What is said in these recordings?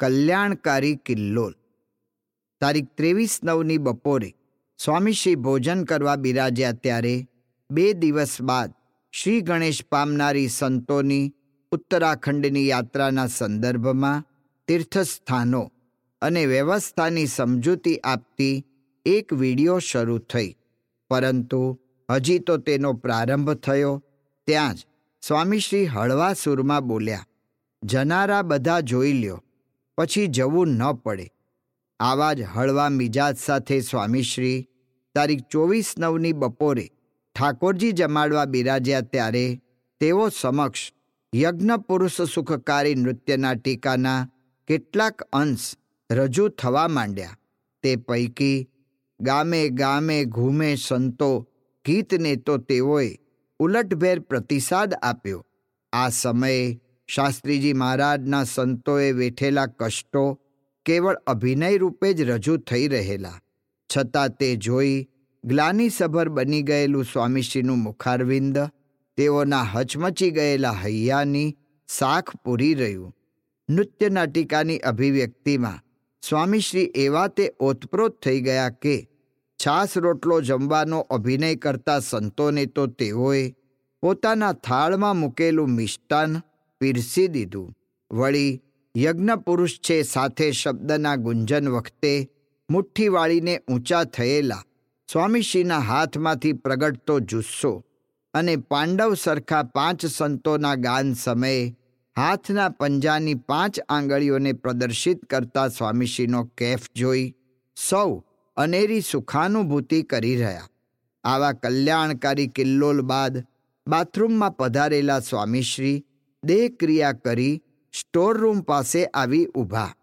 કલ્યાણકારી કિલ્લોલ. તારીખ ત્રેવીસ નવની બપોરે સ્વામીશ્રી ભોજન કરવા બિરાજ્યા ત્યારે બે દિવસ બાદ શ્રી ગણેશ પામનારી સંતોની ઉત્તરાખંડની યાત્રાના સંદર્ભમાં તીર્થસ્થાનો અને વ્યવસ્થાની સમજૂતી આપતી એક વિડિયો શરૂ થઈ. પરંતુ હજી તો તેનો પ્રારંભ થયો ત્યાં જ સ્વામીશ્રી હળવા સૂરમાં બોલ્યા, જનારા બધા જોઈ લ્યો. પછી જવું ન પડે. આવા જ હળવા મિજાજ સાથે સ્વામીશ્રી તારીખ ચોવીસ નવની બપોરે ઠાકોરજી જમાડવા બિરાજ્યા ત્યારે તેઓ સમક્ષ યજ્ઞ પુરુષ સુખકારી નૃત્યના ટીકાના કેટલાક અંશ રજૂ થવા માંડ્યા. તે પૈકી ગામે ગામે ઘૂમે સંતો ગીતને તો તેઓએ ઉલટભેર પ્રતિસાદ આપ્યો. આ સમયે શાસ્ત્રીજી મહારાજના સંતોએ વેઠેલા કષ્ટો કેવળ અભિનય રૂપે જ રજૂ થઈ રહેલા. છતાં તે જોઈ ગ્લાનીસભર બની ગયેલું સ્વામીશ્રીનું મુખારવિંદ, તેઓના હચમચી ગયેલા હૈયાની સાખ પૂરી રહ્યું. નૃત્ય નાટિકાની અભિવ્યક્તિમાં સ્વામીશ્રી એવા તે ઓતપ્રોત થઈ ગયા કે છાસ રોટલો જમવાનો અભિનય કરતા સંતોને તો તેઓએ પોતાના થાળમાં મૂકેલું મિષ્ટાન પીરસી દીધું. વળી યજ્ઞ પુરુષ છે સાથે શબ્દના ગુંજન વખતે મુઠ્ઠી વાળીને ઊંચા થયેલા સ્વામીશ્રીના હાથમાંથી પ્રગટતો જુસ્સો અને પાંડવ સરખા પાંચ સંતોના ગાન સમયે હાથના પંજાની પાંચ આંગળીઓને પ્રદર્શિત કરતા સ્વામીશ્રીનો કેફ જોઈ સૌ અનેરી સુખાનુભૂતિ કરી રહ્યા. આવા કલ્યાણકારી કિલ્લોલ બાદ બાથરૂમમાં પધારેલા સ્વામીશ્રી દેહક્રિયા કરી સ્ટોરરૂમ પાસે આવી ઊભા.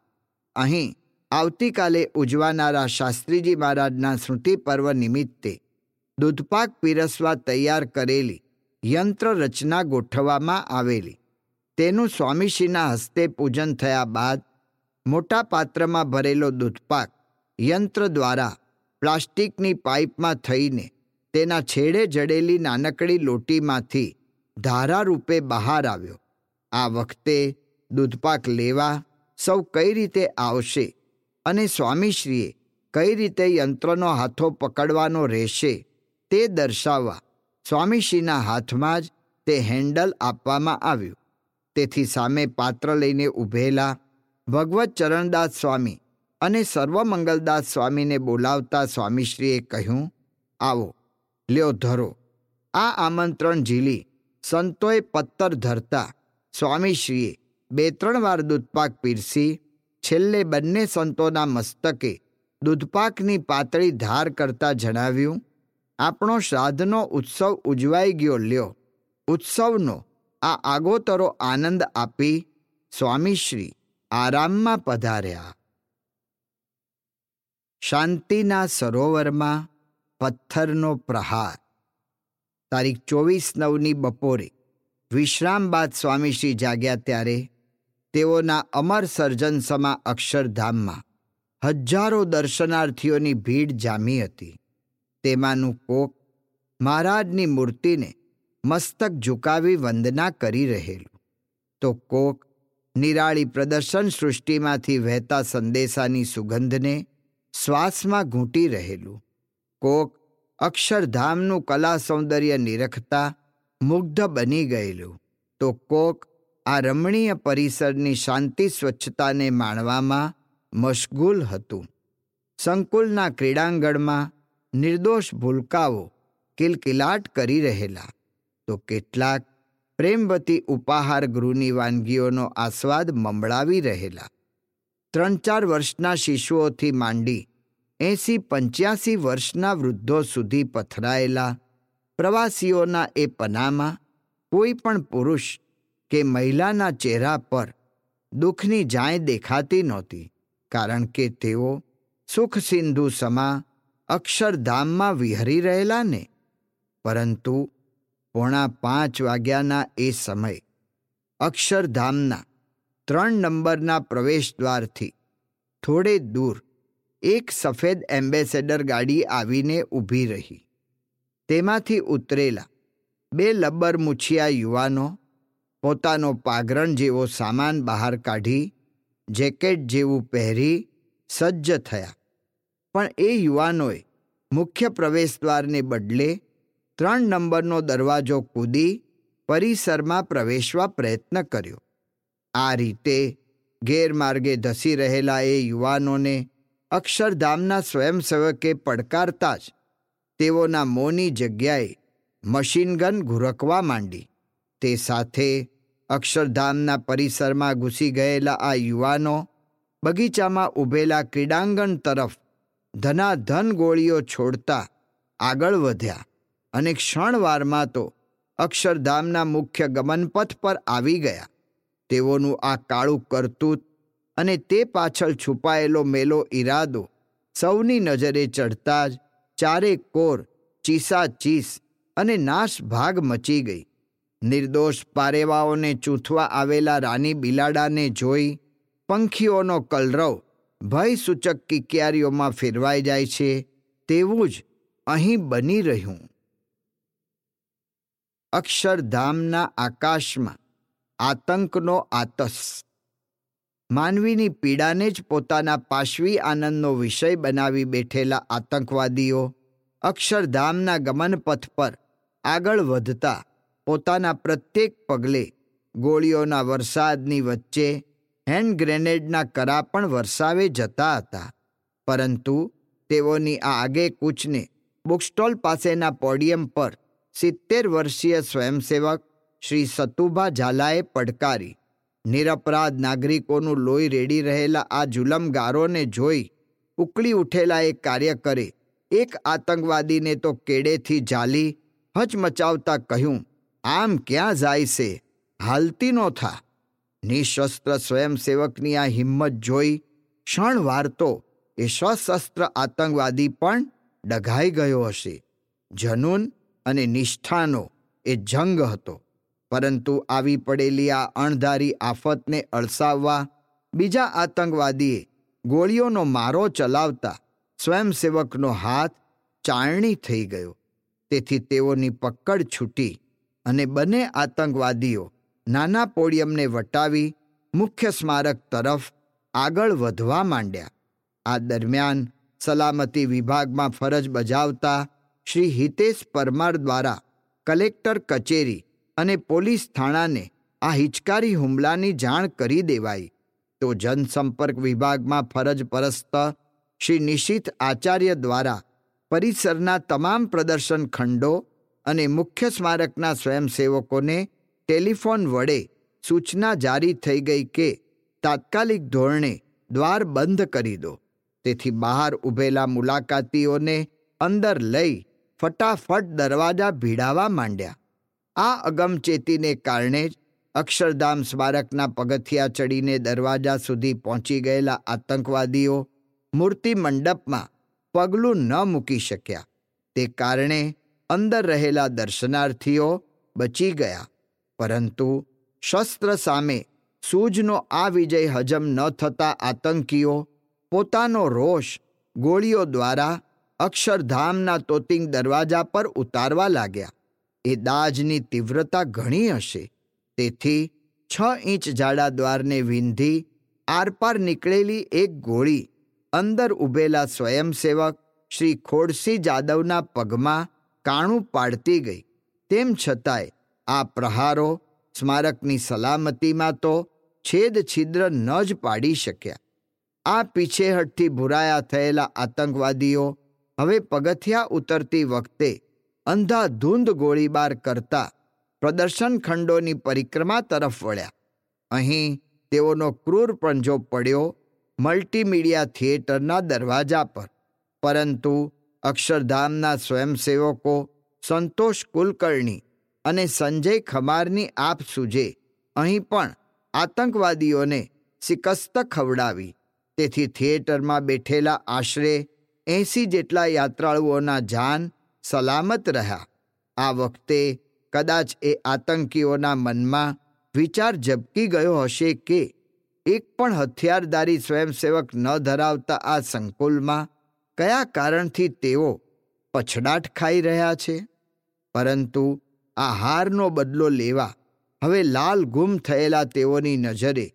અહીં આવતીકાલે ઉજવાનારા શાસ્ત્રીજી મહારાજના સ્મૃતિ પર્વ નિમિત્તે દૂધપાક પીરસવા તૈયાર કરેલી યંત્ર રચના ગોઠવવામાં આવેલી. તેનું સ્વામીશ્રીના હસ્તે પૂજન થયા બાદ મોટા પાત્રમાં ભરેલો દૂધપાક યંત્ર દ્વારા પ્લાસ્ટિકની પાઇપમાં થઈને તેના છેડે જડેલી નાનકડી લોટીમાંથી ધારા રૂપે બહાર આવ્યો. આ વખતે દૂધપાક લેવા સૌ કઈ રીતે આવશે અને સ્વામીશ્રીએ કઈ રીતે યંત્રનો હાથો પકડવાનો રહેશે તે દર્શાવવા સ્વામીશ્રીના હાથમાં જ તે હેન્ડલ આપવામાં આવ્યું. તેથી સામે પાત્ર લઈને ઊભેલા ભગવત ચરણદાસ સ્વામી અને સર્વમંગલદાસ સ્વામીને બોલાવતા સ્વામીશ્રીએ કહ્યું, આવો, લ્યો ધરો. આ આમંત્રણ ઝીલી સંતોએ પત્તર ધરતા સ્વામીશ્રીએ બે ત્રણ વાર દૂધપાક પીરસી, છેલ્લે બંને સંતોના મસ્તકે દૂધપાકની પાતળી ધાર કરતા જણાવ્યું, આપણો શ્રાદ્ધનો ઉત્સવ ઉજવાઈ ગયો લ્યો. ઉત્સવનો આ આગોતરો આનંદ આપી સ્વામીશ્રી આરામમાં પધાર્યા. શાંતિના સરોવરમાં પથ્થરનો પ્રહાર. તારીખ ચોવીસ નવની બપોરે વિશ્રામ બાદ સ્વામીશ્રી જાગ્યા ત્યારે તેઓના અમર સર્જન સમા અક્ષરધામમાં હજારો દર્શનાર્થીઓની ભીડ જામી હતી. તેમાંનું કોક મહારાજની મૂર્તિને મસ્તક ઝુકાવી વંદના કરી રહેલું. તો કોક નિરાળી પ્રદર્શન સૃષ્ટિમાંથી વહેતા સંદેશાની સુગંધને શ્વાસમાં ઘૂંટી રહેલું. કોક અક્ષરધામનું કલા સૌંદર્ય નિરખતા મુગ્ધ બની ગયેલું. તો કોક આ રમણીય પરિસરની શાંતિ સ્વચ્છતાને માણવામાં મશગુલ હતું. સંકુલના ક્રીડાંગણમાં નિર્દોષ ભૂલકાઓ કિલકિલાટ કરી રહેલા. તો કેટલાક પ્રેમવતી ઉપાહાર ગૃહની વાનગીઓનો આસ્વાદ મમળાવી રહેલા. ત્રણ ચાર વર્ષના શિશુઓથી માંડી એંસી પંચ્યાસી વર્ષના વૃદ્ધો સુધી પથરાયેલા પ્રવાસીઓના એ પનામાં કોઈ પણ પુરુષ કે મહિલાના ચહેરા પર દુઃખની જાય દેખાતી નહોતી, કારણ કે તેઓ સુખ સિંધુ સમા અક્ષરધામમાં વિહરી રહેલા ને. પરંતુ પોણા પાંચ વાગ્યાના એ સમય અક્ષરધામના ત્રણ નંબરના પ્રવેશદ્વારથી થોડે દૂર એક સફેદ એમ્બેસેડર ગાડી આવીને ઊભી રહી. તેમાંથી ઉતરેલા બે લબ્બર મુછિયા યુવાનો પોતાનો પાગરણ જેવો સામાન બહાર કાઢી, જેકેટ જેવું પહેરી સજ્જ થયા. પણ એ યુવાનોએ મુખ્ય પ્રવેશદ્વારને બદલે ત્રણ નંબરનો દરવાજો કૂદી પરિસરમાં પ્રવેશવા પ્રયત્ન કર્યો. આ રીતે ગેરમાર્ગે ધસી રહેલા એ યુવાનોને અક્ષરધામના સ્વયંસેવકે પડકારતા જ તેઓના મોંની જગ્યાએ મશીનગન ઘુરકવા માંડી. તે સાથે અક્ષરધામના પરિસરમાં ઘૂસી ગયેલા આ યુવાનો બગીચામાં ઊભેલા ક્રીડાંગણ તરફ ધનાધન ગોળીઓ છોડતા આગળ વધ્યા અને ક્ષણવારમાં તો અક્ષરધામના મુખ્ય ગમનપથ પર આવી ગયા. તેઓનું આ કાળું કરતૂત અને તે પાછળ છુપાયેલો મેલો ઈરાદો સૌની નજરે ચડતા જ ચારે કોર, ચીસા ચીસ અને નાશ ભાગ મચી ગઈ. નિર્દોષ પારેવાઓને ચૂંથવા આવેલા રાની બિલાડાને જોઈ પંખીઓનો કલરવ ભયસૂચક કિકિયારીઓમાં ફેરવાઈ જાય છે, તેવું જ અહીં બની રહ્યું. અક્ષરધામના આકાશમાં આતંકનો આતસ માનવીની પીડાને જ પોતાના પાશવી આનંદનો વિષય બનાવી બેઠેલા આતંકવાદીઓ અક્ષરધામના ગમનપથ પર આગળ વધતા પોતાના પ્રત્યેક પગલે ગોળીઓના વરસાદની વચ્ચે હેન્ડ ગ્રેનેડના કરા પણ વરસાવે જતા હતા. પરંતુ તેઓની આ આગેકૂચને બુકસ્ટોલ પાસેના પોડિયમ પર સિત્તેર વર્ષીય સ્વયંસેવક શ્રી સતુભા ઝાલાએ પડકારી. નિરપરાધ નાગરિકોનું લોહી રેડી રહેલા આ જુલમગારોને જોઈ ઉકળી ઉઠેલા એક કાર્યકરે એક આતંકવાદીને તો કેડેથી ઝાલી, હચમચાવતા કહ્યું, આમ ક્યાં જાય છે? હાલતી નો થા. નિશસ્ત્ર સ્વયંસેવકની આ હિંમત જોઈ ક્ષણવાર તો એ સશસ્ત્ર આતંકવાદી પણ ડઘાઈ ગયો હશે. જનૂન અને નિષ્ઠાનો એ જંગ હતો. પરંતુ આવી પડેલી આ અણધારી આફતને અળસાવવા બીજા આતંકવાદીએ ગોળીઓનો મારો ચલાવતા સ્વયંસેવકનો હાથ ચાળણી થઈ ગયો. તેથી તેઓની પકડ છૂટી અને બંને આતંકવાદીઓ નાના પોડિયમને વટાવી મુખ્ય સ્મારક તરફ આગળ વધવા માંડ્યા. આ દરમિયાન સલામતી વિભાગમાં ફરજ બજાવતા શ્રી હિતેશ પરમાર દ્વારા કલેક્ટર કચેરી અને પોલીસ થાણાને આ હિચકારી હુમલાની જાણ કરી દેવાઈ. તો જનસંપર્ક વિભાગમાં ફરજ પરસ્ત શ્રી નિશિત આચાર્ય દ્વારા પરિસરના તમામ પ્રદર્શન ખંડો અને મુખ્ય સ્મારકના સ્વયંસેવકોને ટેલિફોન વડે સૂચના જારી થઈ ગઈ કે તાત્કાલિક ધોરણે દ્વાર બંધ કરી દો. તેથી બહાર ઊભેલા મુલાકાતીઓને અંદર લઈ ફટાફટ દરવાજા ભીડાવા માંડ્યા. આ અગમચેતીને કારણે જ અક્ષરધામ સ્મારકના પગથિયા ચડીને દરવાજા સુધી પહોંચી ગયેલા આતંકવાદીઓ મૂર્તિ મંડપમાં પગલું ન મૂકી શક્યા. તે કારણે અંદર રહેલા દર્શનાર્થીઓ બચી ગયા. પરંતુ શસ્ત્ર સામે સૂજનો આ વિજય હજમ ન થતા આતંકીઓ પોતાનો રોષ ગોળીઓ દ્વારા અક્ષરધામના તોતિંગ દરવાજા પર ઉતારવા લાગ્યા. એ દાજની તીવ્રતા ઘણી હશે. તેથી છ ઇંચ જાડા દ્વારને વિંધી આરપાર નીકળેલી એક ગોળી અંદર ઊભેલા સ્વયંસેવક શ્રી ખોડસી જાદવના પગમાં કાણું પાડતી ગઈ. તેમ છતાંય આ પ્રહારો સ્મારકની સલામતીમાં તો છેદ છિદ્ર ન જ પાડી શક્યા. આ પીછેહટથી ભુરાયા થયેલા આતંકવાદીઓ હવે પગથિયા ઉતરતી વખતે અંધાધૂંધ ગોળીબાર કરતા પ્રદર્શન ખંડોની પરિક્રમા તરફ વળ્યા. અહીં તેઓનો ક્રૂર પંજો પડ્યો મલ્ટીમીડિયા થિયેટરના દરવાજા પર. પરંતુ અક્ષરધામના સ્વયંસેવકો સંતોષ કુલકર્ણી અને સંજય ખમારની આપ સૂજે અહીં પણ આતંકવાદીઓને શિકસ્ત ખવડાવી. તેથી થિયેટરમાં બેઠેલા આશરે એંસી જેટલા યાત્રાળુઓના જાન સલામત રહ્યા. આ વખતે કદાચ એ આતંકીઓના મનમાં વિચાર ઝબકી ગયો હશે કે એક પણ હથિયારધારી સ્વયંસેવક ન ધરાવતા આ સંકુલમાં કયા કારણથી તેઓ પછડાટ ખાઈ રહ્યા છે? પરંતુ આ હારનો બદલો લેવા હવે લાલ ગુમ થયેલા તેઓની નજરે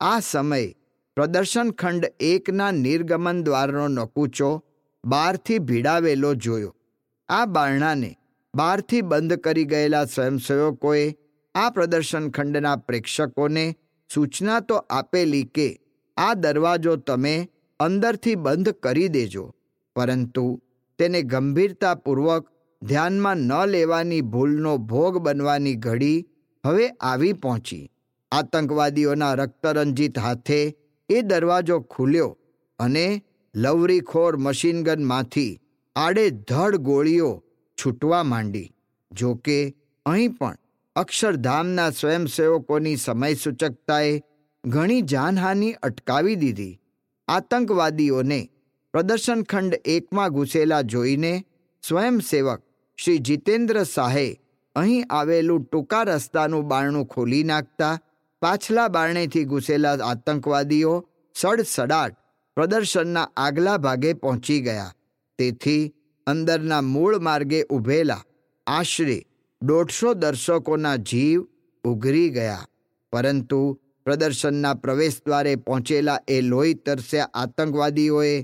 આ સમયે પ્રદર્શન ખંડ એકના નિર્ગમન દ્વારનો નકુચો બારથી ભીડાવેલો જોયો. આ બારણાને બહારથી બંધ કરી ગયેલા સ્વયંસેવકોએ આ પ્રદર્શન ખંડના પ્રેક્ષકોને સૂચના તો આપેલી કે આ દરવાજો તમે અંદરથી બંધ કરી દેજો, પરંતુ તેને ગંભીરતાપૂર્વક ધ્યાનમાં ન લેવાની ભૂલનો ભોગ બનવાની ઘડી હવે આવી પહોંચી. આતંકવાદીઓના રક્તરંજિત હાથે એ દરવાજો ખુલ્યો અને લવરીખોર મશીનગનમાંથી આડેધડ ગોળીઓ છૂટવા માંડી. જો કે અહીં પણ અક્ષરધામના સ્વયંસેવકોની સમય સૂચકતાએ ઘણી જાનહાનિ અટકાવી દીધી. આતંકવાદીઓને પ્રદર્શનખંડ એકમાં ઘૂસેલા જોઈને સ્વયંસેવક શ્રી જીતેન્દ્ર શાહે અહીં આવેલું ટૂંકા રસ્તાનું બારણું ખોલી નાખતા પાછલા બારણેથી ઘૂસેલા આતંકવાદીઓ સડસડાટ પ્રદર્શનના આગલા ભાગે પહોંચી ગયા. તેથી અંદરના મૂળ માર્ગે ઊભેલા આશરે દોઢસો દર્શકોના જીવ ઉઘરી ગયા. પરંતુ પ્રદર્શનના પ્રવેશદ્વારે પહોંચેલા એ લોહી તરસ્યા આતંકવાદીઓએ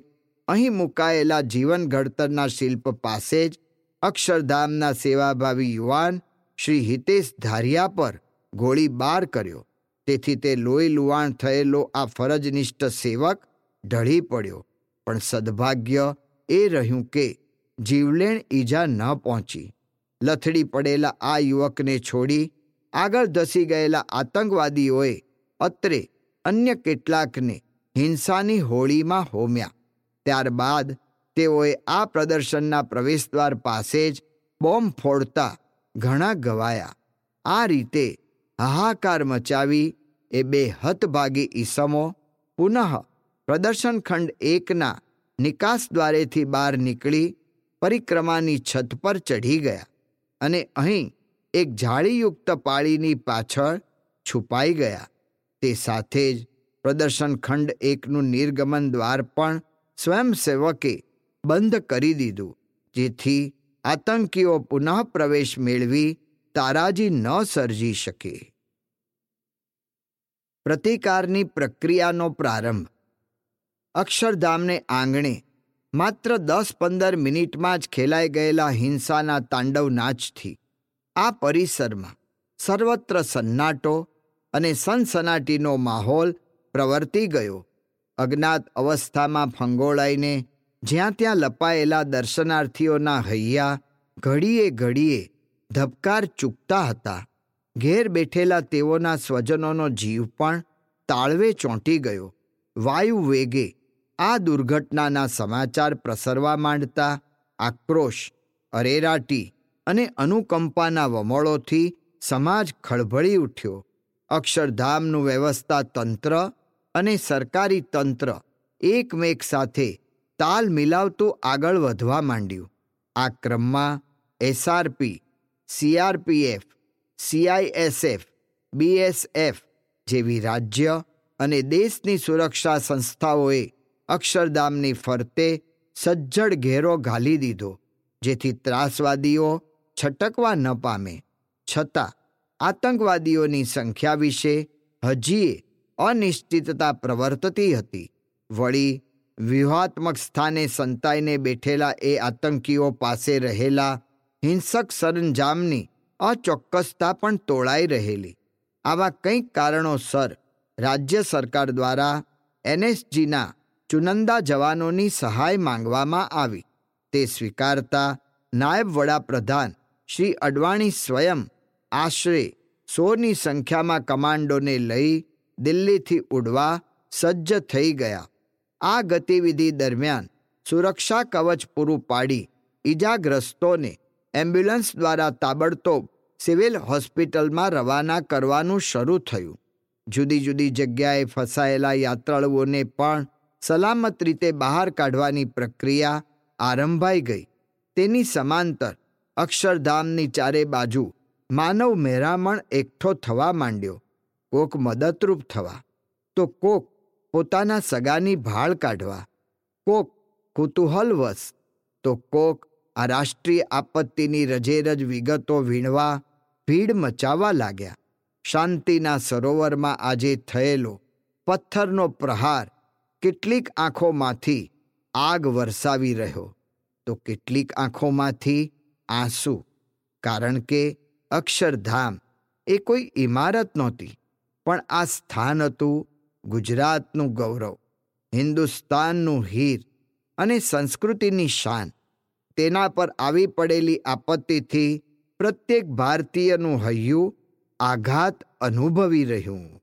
અહીં મુકાયેલા જીવન ઘડતરના શિલ્પ પાસે જ અક્ષરધામના સેવાભાવી યુવાન શ્રી હિતેશ ધારિયા પર ગોળીબાર કર્યો. તેથી તે લોહી લુવાણ થયેલો આ ફરજનિષ્ઠ સેવક ઢળી પડ્યો. પણ સદભાગ્ય એ રહ્યું કે જીવલેણ ઈજા ન પહોંચી. લથડી પડેલા આ યુવકને છોડી આગળ ધસી ગયેલા આતંકવાદીઓએ અત્રે અન્ય કેટલાકને હિંસાની હોળીમાં હોમ્યા. ત્યારબાદ તેઓએ આ પ્રદર્શનના પ્રવેશદ્વાર પાસે જ બોમ્બ ફોડતા ઘણા ગવાયા. આ રીતે હાહાકાર મચાવી એ બે હતભાગી ઈસમો પુનઃ પ્રદર્શન ખંડ એકના નિકાસ દ્વારેથી બહાર નીકળી પરિક્રમાની છત પર ચઢી ગયા અને અહીં એક જાળીયુક્ત પાળીની પાછળ છુપાઈ ગયા. તે સાથે જ પ્રદર્શન ખંડ એકનું નિર્ગમન દ્વાર પણ સ્વયંસેવકે બંધ કરી દીધું, જેથી આતંકીઓ પુનઃ પ્રવેશ મેળવી તારાજી ન સર્જી શકે. પ્રતિકારની પ્રક્રિયાનો પ્રારંભ અક્ષરધામને આંગણે માત્ર દસ પંદર મિનિટમાં જ ખેલાઈ ગયેલા હિંસાના તાંડવ નાચથી આ પરિસરમાં સર્વત્ર સન્નાટો અને સનસનાટીનો માહોલ પ્રવર્તી ગયો. અજ્ઞાત અવસ્થામાં ફંગોળાઈને જ્યાં ત્યાં લપાયેલા દર્શનાર્થીઓના હૈયા ઘડીએ ઘડીએ ધબકાર ચૂકતા હતા. ઘેર બેઠેલા તેઓના સ્વજનોનો જીવ પણ તાળવે ચોંટી ગયો. વાયુ વેગે આ દુર્ઘટનાના સમાચાર પ્રસરવા માંડતા આક્રોશ, અરેરાટી અને અનુકંપાના વમોળોથી સમાજ ખળભળી ઉઠ્યો. અક્ષરધામનું વ્યવસ્થા તંત્ર અને સરકારી તંત્ર એકમેક સાથે તાલ મિલાવતું આગળ વધવા માંડ્યું. આ ક્રમમાં એસઆરપી, સીઆરપીએફ, સીઆઈએસએફ, બીએસએફ જેવી રાજ્ય અને દેશની સુરક્ષા સંસ્થાઓએ અક્ષરધામની ફરતે સજ્જડ ઘેરો ઘાલી દીધો, જેથી ત્રાસવાદીઓ છટકવા ન પામે. છતાં, આતંકવાદીઓની સંખ્યા વિશે હજીએ અનિશ્ચિતતા પ્રવર્તતી હતી. વળી, વ્યૂહાત્મક સ્થાને સંતાઈને બેઠેલા એ આતંકીઓ પાસે રહેલા હિંસક સરંજામની અચોક્કસતા પણ તોળાઈ રહેલી. આવા કંઈક કારણોસર રાજ્ય સરકાર દ્વારા એનએસજીના ચુનંદા જવાનોની સહાય માંગવામાં આવી. તે સ્વીકારતા નાયબ વડાપ્રધાન શ્રી અડવાણી સ્વયં આશરે સોની સંખ્યામાં કમાન્ડોને લઈ દિલ્હીથી ઉડવા સજ્જ થઈ ગયા. આ ગતિવિધિ દરમિયાન સુરક્ષા કવચ પૂરું પાડી ઈજાગ્રસ્તોને એમ્બ્યુલન્સ દ્વારા તાબડતોબ સિવિલ હોસ્પિટલમાં રવાના કરવાનું શરૂ થયું. જુદી જુદી જગ્યાએ ફસાયેલા યાત્રાળુઓને પણ સલામત રીતે બહાર કાઢવાની પ્રક્રિયા આરંભાઈ ગઈ. તેની સમાંતર અક્ષરધામની ચારે બાજુ માનવ મહેરામણ એકઠો થવા માંડ્યો. કોક મદદરૂપ થવા. તો કોક પોતાના સગાની ભાળ કાઢવા. કોક કુતૂહલવશ. તો કોક આ રાષ્ટ્રીય આપત્તિની રજેરજ વિગતો વીણવા, ભીડ મચાવવા લાગ્યા. શાંતિના સરોવરમાં આજે થયેલો પથ્થરનો પ્રહાર કેટલીક આંખોમાંથી આગ વરસાવી રહ્યો. તો કેટલીક આંખોમાંથી આંસુ, કારણ કે અક્ષરધામ એ કોઈ ઇમારત નહોતી, પણ આ સ્થાન હતું ગુજરાતનું ગૌરવ, હિન્દુસ્તાનનું હીર અને સંસ્કૃતિની શાન. તેના પર આવી પડેલી આપત્તિથી પ્રત્યેક ભારતીયનું હૈયું આઘાત અનુભવી રહ્યું.